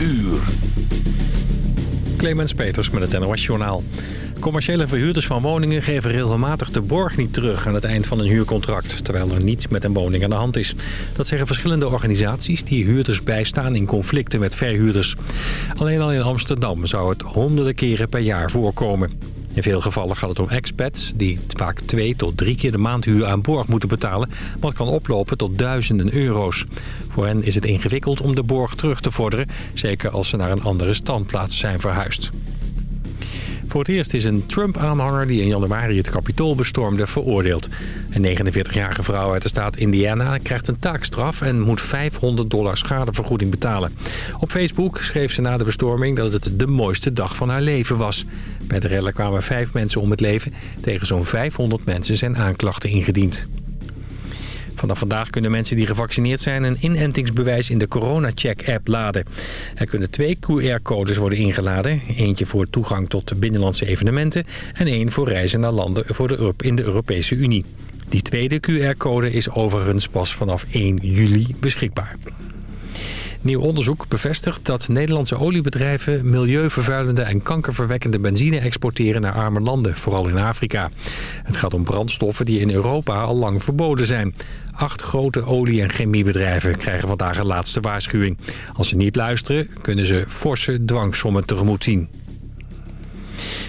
uur. Clemens Peters met het NOS Journaal. Commerciële verhuurders van woningen geven regelmatig de borg niet terug aan het eind van een huurcontract, terwijl er niets met een woning aan de hand is. Dat zeggen verschillende organisaties die huurders bijstaan in conflicten met verhuurders. Alleen al in Amsterdam zou het honderden keren per jaar voorkomen. In veel gevallen gaat het om expats die vaak twee tot drie keer de maandhuur aan borg moeten betalen, wat kan oplopen tot duizenden euro's. Voor hen is het ingewikkeld om de borg terug te vorderen, zeker als ze naar een andere standplaats zijn verhuisd. Voor het eerst is een Trump-aanhanger die in januari het Capitool bestormde veroordeeld. Een 49-jarige vrouw uit de staat Indiana krijgt een taakstraf en moet 500 dollar schadevergoeding betalen. Op Facebook schreef ze na de bestorming dat het de mooiste dag van haar leven was. Bij de rellen kwamen vijf mensen om het leven. Tegen zo'n 500 mensen zijn aanklachten ingediend. Vanaf vandaag kunnen mensen die gevaccineerd zijn een inentingsbewijs in de CoronaCheck-app laden. Er kunnen twee QR-codes worden ingeladen. Eentje voor toegang tot binnenlandse evenementen en één voor reizen naar landen voor de, in de Europese Unie. Die tweede QR-code is overigens pas vanaf 1 juli beschikbaar. Nieuw onderzoek bevestigt dat Nederlandse oliebedrijven milieuvervuilende en kankerverwekkende benzine exporteren naar arme landen, vooral in Afrika. Het gaat om brandstoffen die in Europa al lang verboden zijn. Acht grote olie- en chemiebedrijven krijgen vandaag een laatste waarschuwing. Als ze niet luisteren, kunnen ze forse dwangsommen tegemoet zien.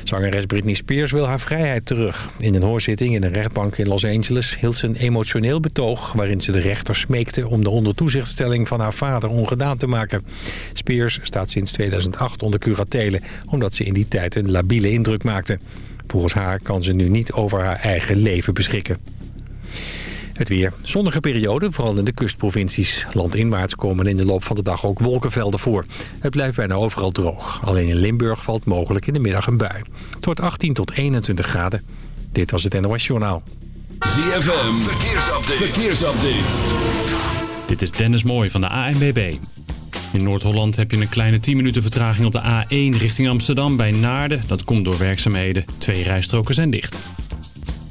Zangeres Britney Spears wil haar vrijheid terug. In een hoorzitting in een rechtbank in Los Angeles hield ze een emotioneel betoog... waarin ze de rechter smeekte om de ondertoezichtstelling van haar vader ongedaan te maken. Spears staat sinds 2008 onder curatele... omdat ze in die tijd een labiele indruk maakte. Volgens haar kan ze nu niet over haar eigen leven beschikken. Het weer. Zonnige periode, vooral in de kustprovincies. Landinwaarts komen in de loop van de dag ook wolkenvelden voor. Het blijft bijna overal droog. Alleen in Limburg valt mogelijk in de middag een bui. Het wordt 18 tot 21 graden. Dit was het NOS Journaal. ZFM, verkeersupdate. verkeersupdate. Dit is Dennis Mooij van de ANBB. In Noord-Holland heb je een kleine 10 minuten vertraging op de A1 richting Amsterdam bij Naarden. Dat komt door werkzaamheden. Twee rijstroken zijn dicht.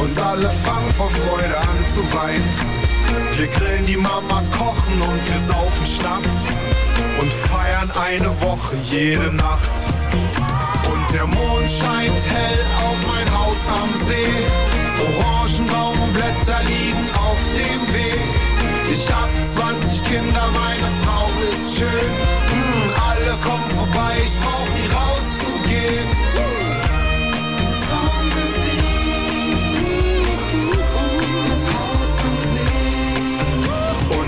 und alle fangen vor Freude an zu weinen. Wir grillen die Mamas, kochen und wir saufen Schnaps und feiern eine Woche jede Nacht. Und der Mond scheint hell auf mein Haus am See. Orangenbaumblätter liegen auf dem Weg. Ich hab 20 Kinder, meine Frau ist schön. Hm, alle kommen vorbei, ich brauch nie rauszugehen.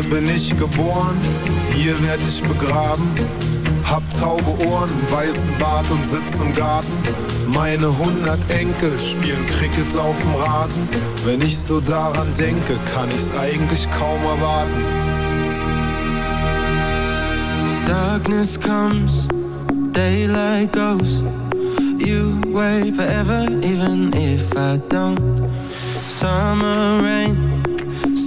Hier bin ich geboren, hier werd ich begraben. Hab taube Ohren, weißen Bart und sitz im Garten. Meine hundert Enkel spielen Cricket auf dem Rasen. Wenn ich so daran denke, kann ich's eigentlich kaum erwarten. Darkness comes, daylight goes. You wait forever, even if I don't. Summer rain,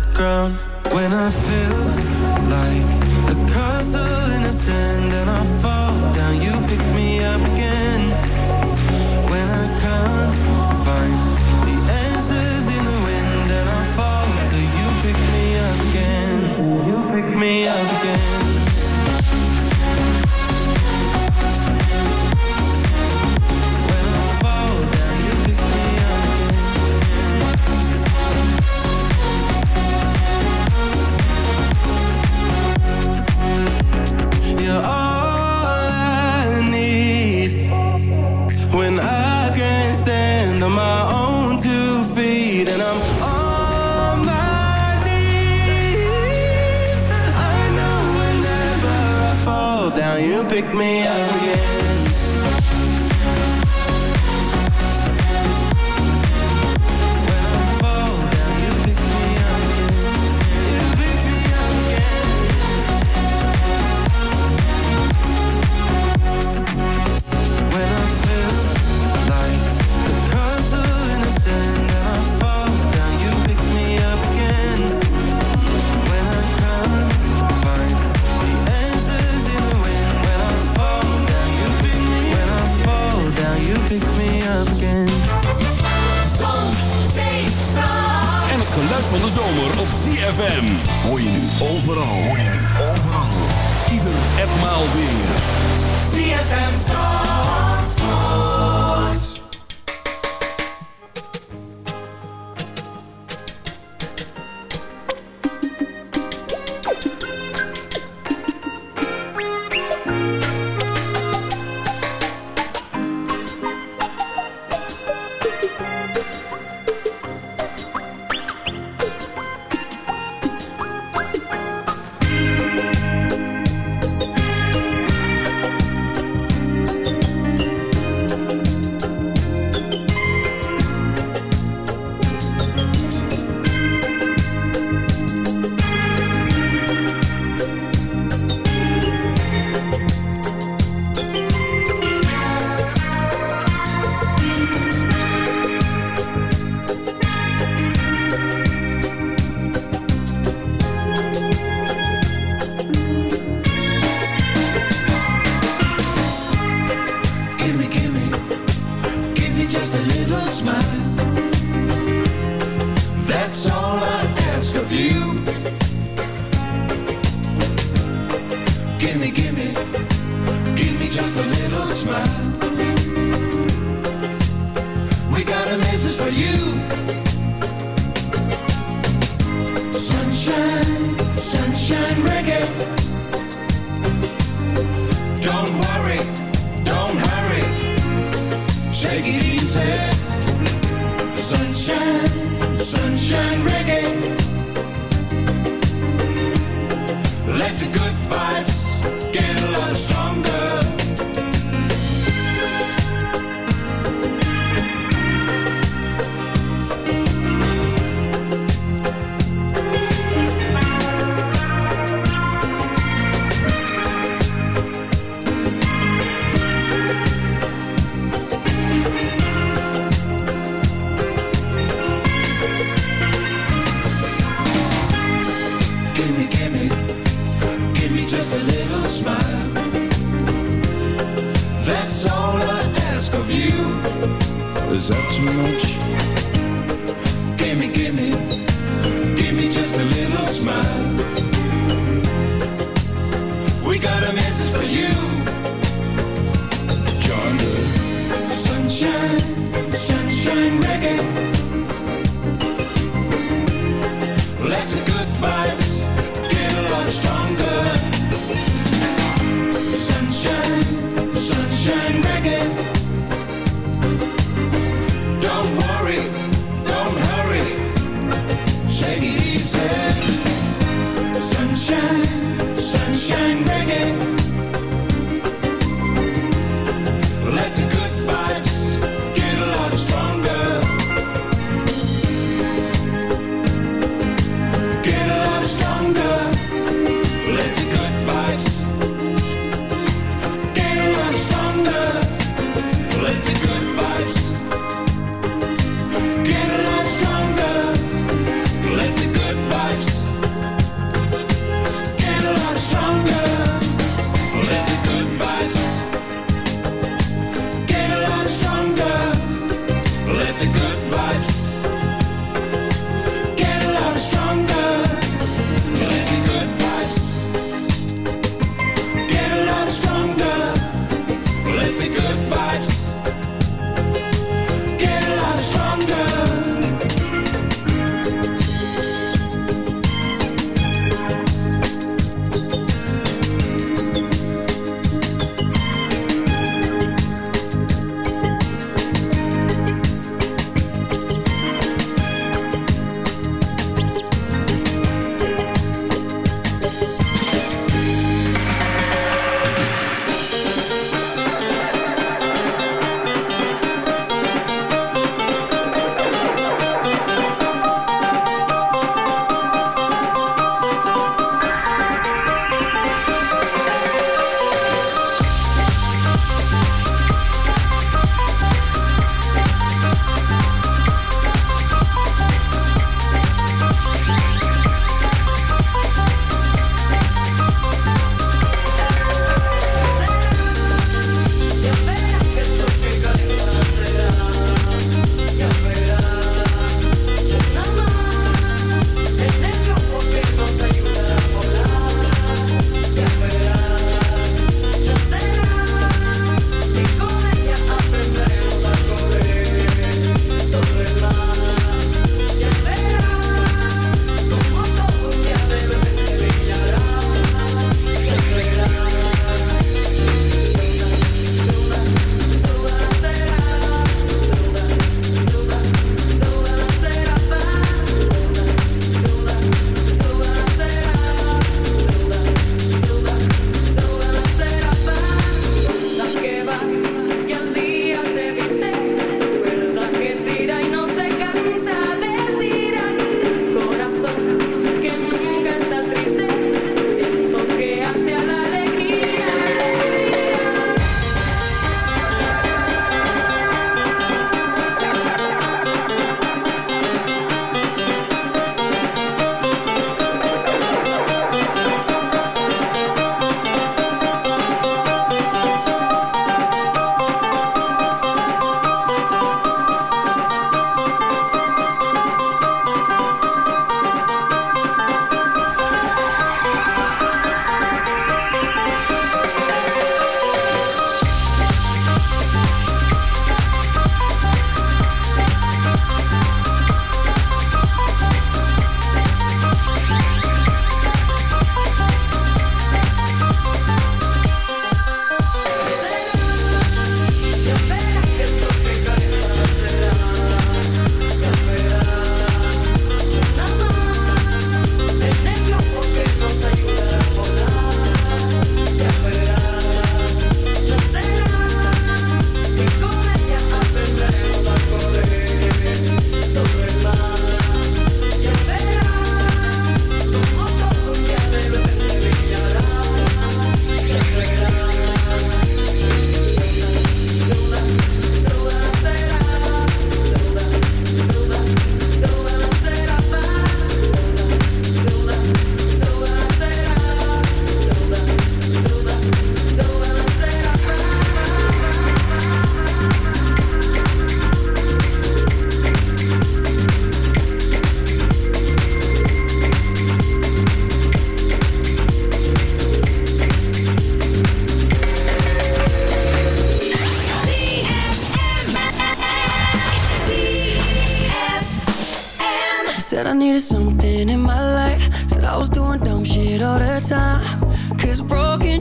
solid ground. When I feel like a castle in the sand and I fall down, you pick me up again. When I can't find the answers in the wind and I fall till you pick me up again. You pick me up pick me up again. Van de zomer op ZFM. Hoor je nu overal. Hoor je nu overal. Ieder en maal weer.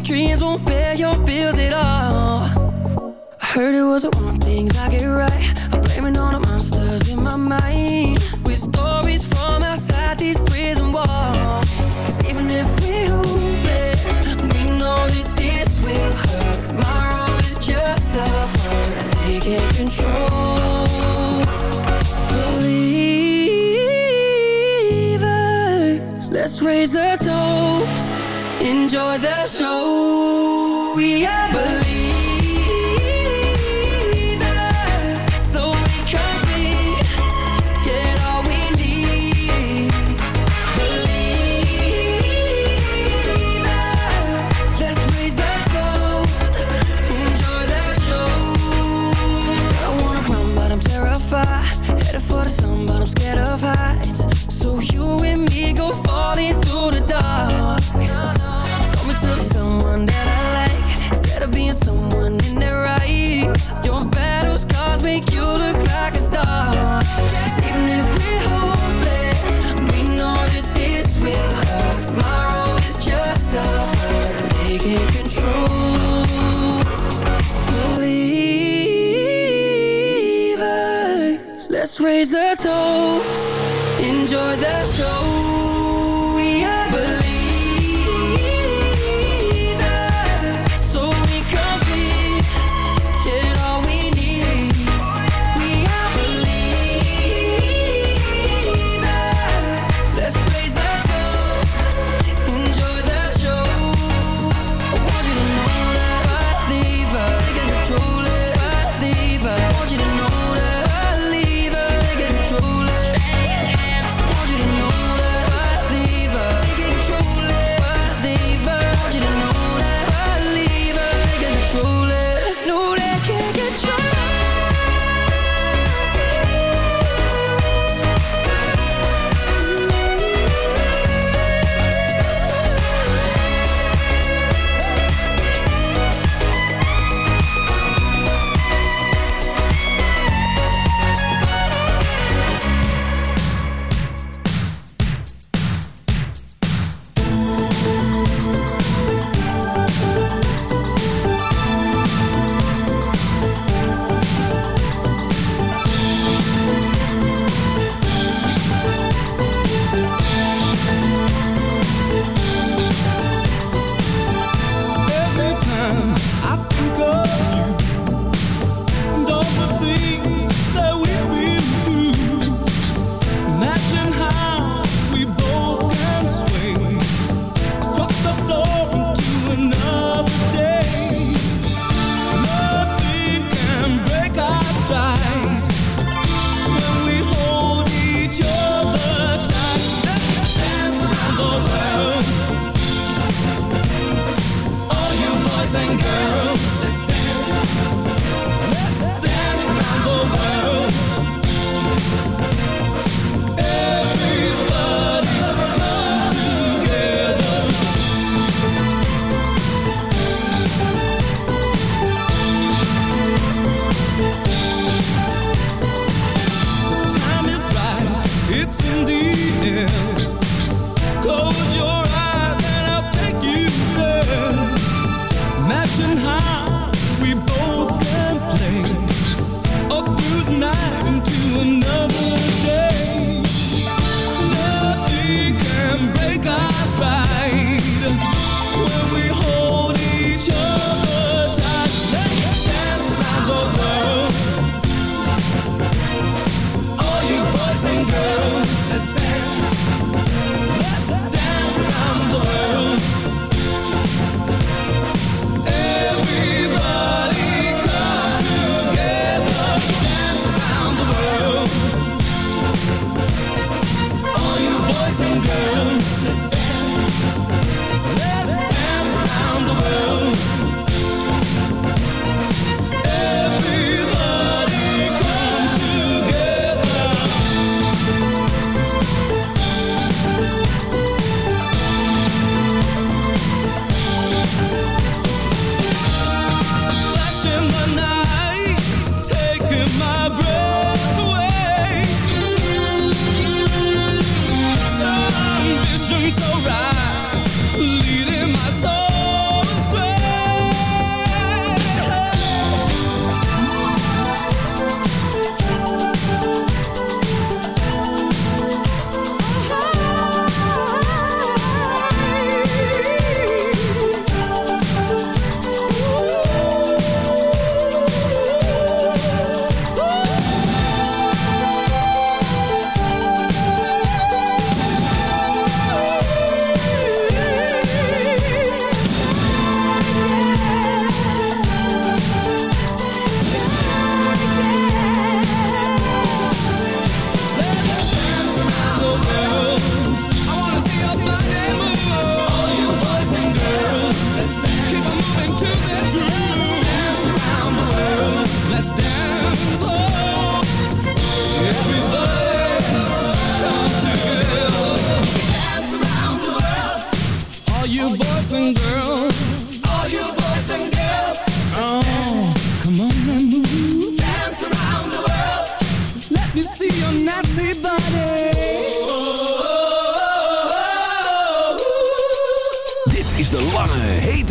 dreams won't pay your bills at all. I heard it was the one things I get right. I'm blaming all the monsters in my mind. With stories from outside these prison walls. Cause even if we're hopeless We know that this will hurt. Tomorrow is just a word They can't control the show. We are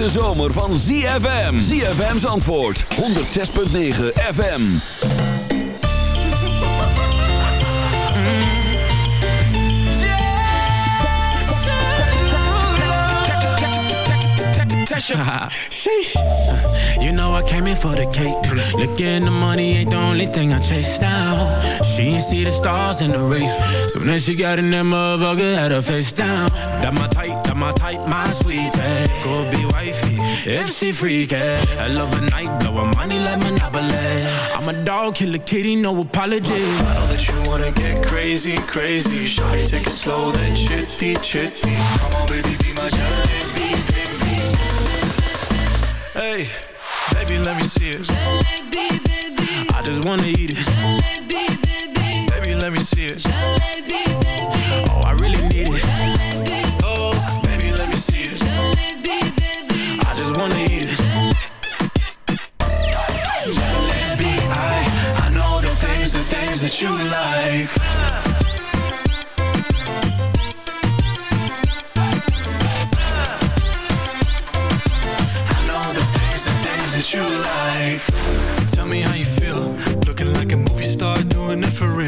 hete zomer van ZFM. ZFM's antwoord, 106.9 FM. You know I came in for the cake. Looking the money ain't the only thing I chase now. She see the stars in the race. So she got in that motherfucker, her face down. That my type, that my type, my sweetie. Go wifey, if she freaky. I love a night, blow her money like Monopoly. I'm a dog, kill a kitty, no apology. I know that you wanna get crazy, crazy. Shawty, take it slow, then chitty, chitty. Come on, baby, be my jalebi, baby. Hey, baby, let me see it. I just wanna eat it. Baby, let me see it. Oh, I know the that you like. Tell me how you feel.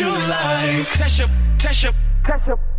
you like. Test your, test.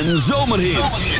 En Zomerhits.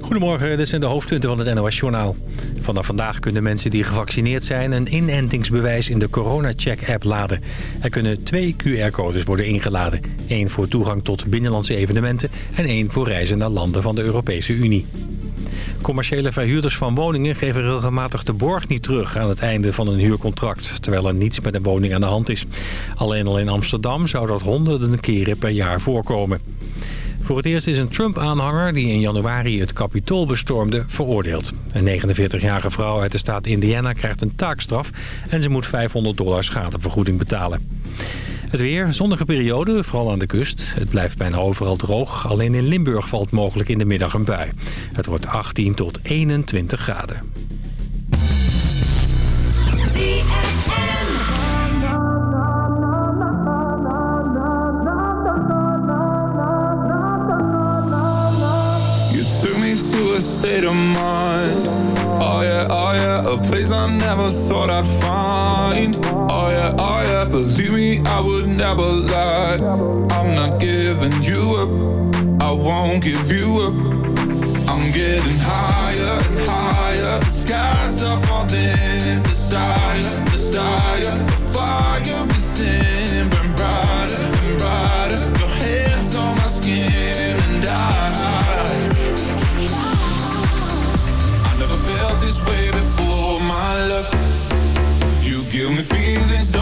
Goedemorgen, dit zijn de hoofdpunten van het NOS-journaal. Vanaf vandaag kunnen mensen die gevaccineerd zijn een inentingsbewijs in de corona-check-app laden. Er kunnen twee QR-codes worden ingeladen. Eén voor toegang tot binnenlandse evenementen en één voor reizen naar landen van de Europese Unie. Commerciële verhuurders van woningen geven regelmatig de borg niet terug aan het einde van een huurcontract, terwijl er niets met een woning aan de hand is. Alleen al in Amsterdam zou dat honderden keren per jaar voorkomen. Voor het eerst is een Trump-aanhanger die in januari het Capitool bestormde veroordeeld. Een 49-jarige vrouw uit de staat Indiana krijgt een taakstraf en ze moet 500 dollar schadevergoeding betalen. Het weer, zonnige periode, vooral aan de kust. Het blijft bijna overal droog. Alleen in Limburg valt mogelijk in de middag een bui. Het wordt 18 tot 21 graden. State of mind. Oh yeah, oh yeah, a place I never thought I'd find. Oh yeah, oh yeah, believe me, I would never lie. I'm not giving you up, I won't give you up. I'm getting higher and higher. The skies are falling. Desire, desire, the fire within the feeling's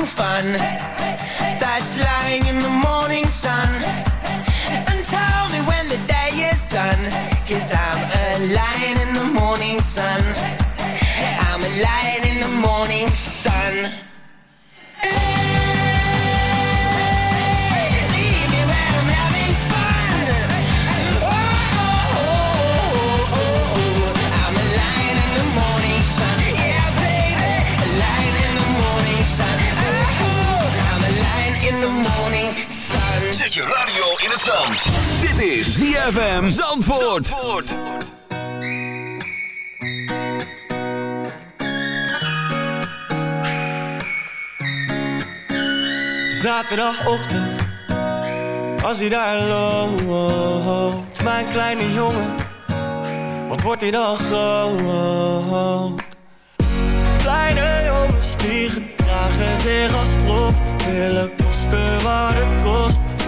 Having fun. That's lying in the morning sun. And tell me when the day is done. Cause I'm a lion in the morning sun. Dit is ZFM Zandvoort. Zaterdagochtend, als hij daar loopt, mijn kleine jongen, wat wordt hij dan groot? Kleine jongens die gedragen zich als prof, willen kosten wat het kost.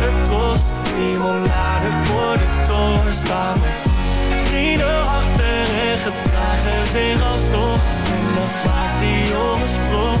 wat het kost. Limonade voor de dorst Staan vrienden achter en gedragen zich alsnog. En dan maakt die jongens prof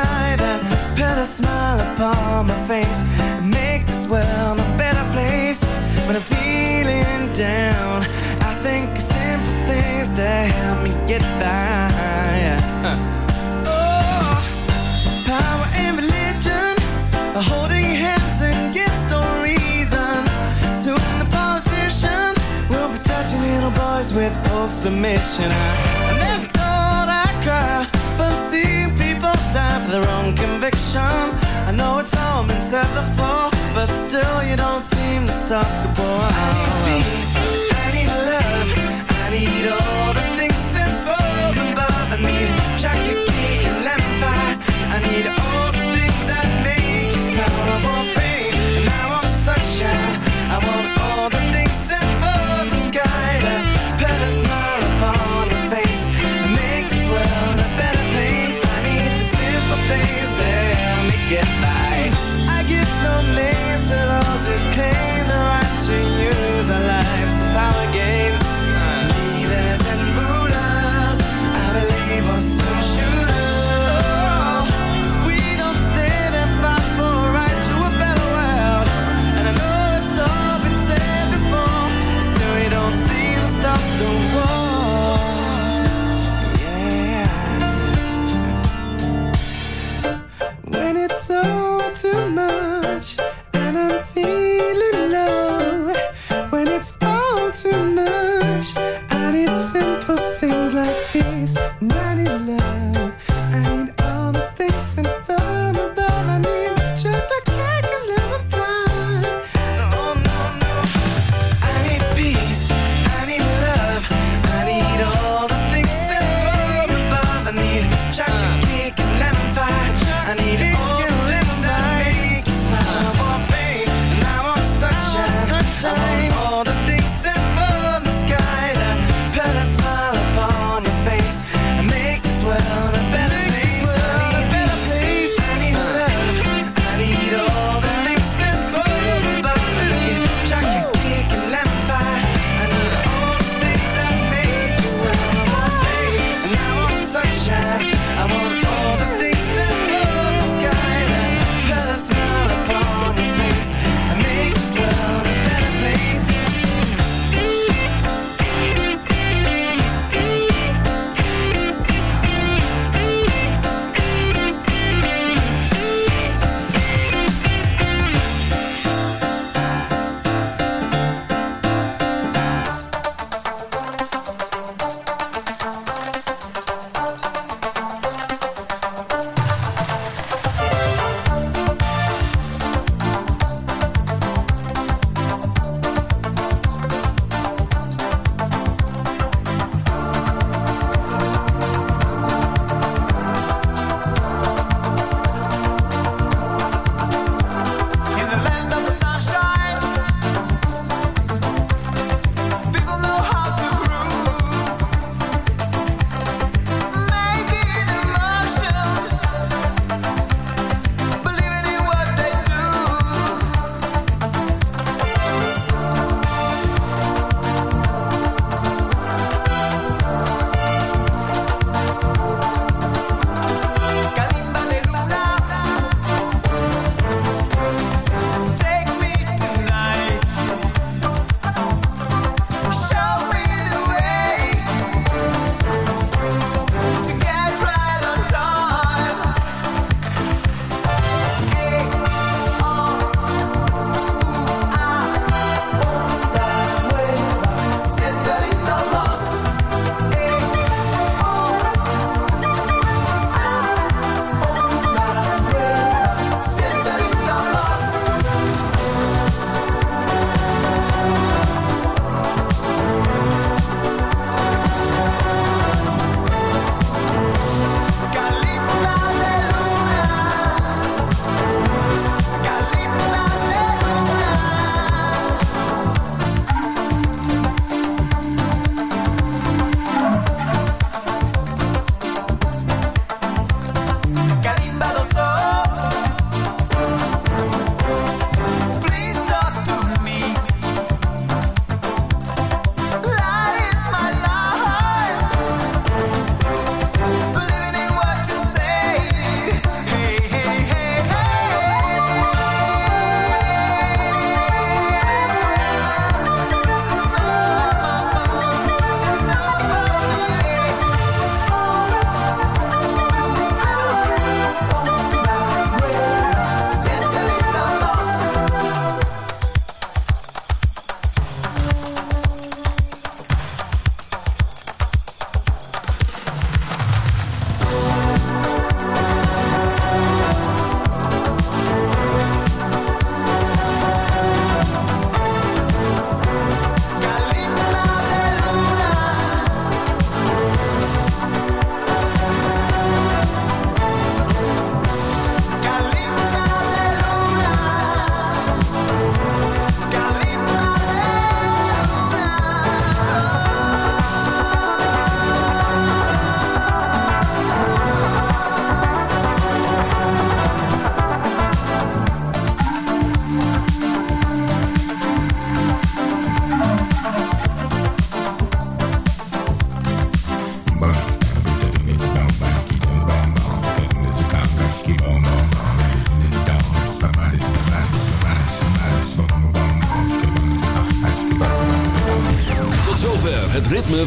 sky that put a smile upon my face and make this world a better place. When I'm feeling down, I think of simple things that help me get by. Oh, power and religion are holding hands against no reason. Soon the politicians will be touching little boys with Pope's permission. I, never from seeing people die for their own conviction. I know it's all been said before, but still you don't seem to stop the war. I need peace, I need love, I need all